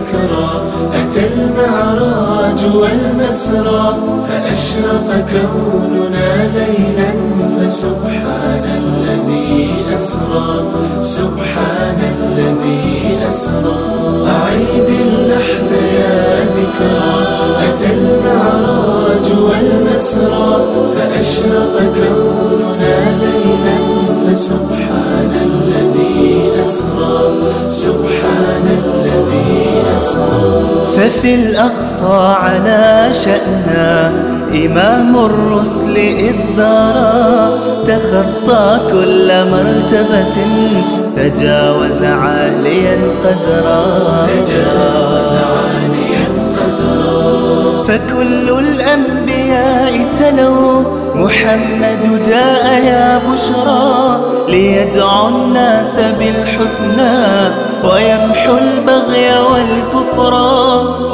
ذكرى أتى المعراج والمسرى فأشرق كوننا ليلا فسبحان الذي أسرى سبحان الذي أسرى. أعيد اللحن يا ذكرى أتى المعراج والمسرى فأشرق كوننا ففي الأقصى على شأنا إمام الرسل إذ زارا تخطى كل مرتبة تجاوز عاليا قدرا. تجاوز عاليا قدرا. فكل الأنبياء تلوا محمد جاء يا بشرى ليدعو الناس بالحسنى ويمحو البغي والكفر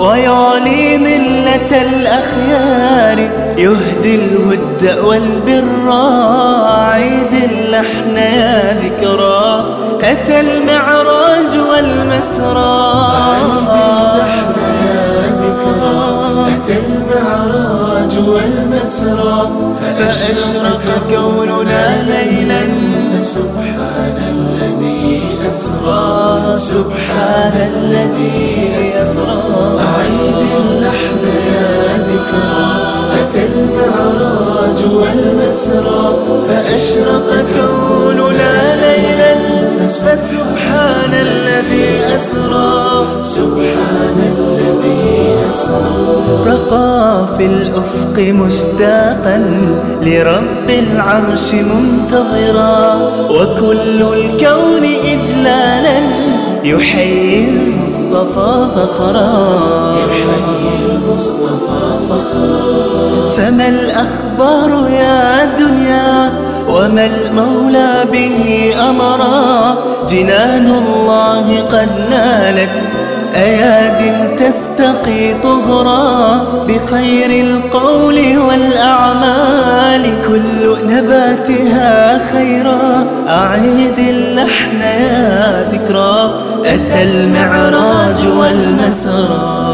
ويعلي ملة الأخيار يهدي الود والبر عيد اللحن يا ذكرى أتى المعراج والمسرى. أتى المعراج والمسرى. فأشرق كوننا ليلا سبحان الذي أسرى. أعيد اللحن يا ذكرى. أتى المعراج والمسرى. فأشرق كوننا ليلا فسبحان الذي أسرى. سبحان في الأفق مشتاقا لرب العرش منتظرا وكل الكون إجلالا يحيي المصطفى فخرا فما الأخبار يا دنيا وما المولى به أمرا جنان الله قد نالت أياد تستقي طهرا بخير القول والأعمال كل نباتها خيرا. أعيد اللحن يا ذكرى أتى المعراج والمسرى.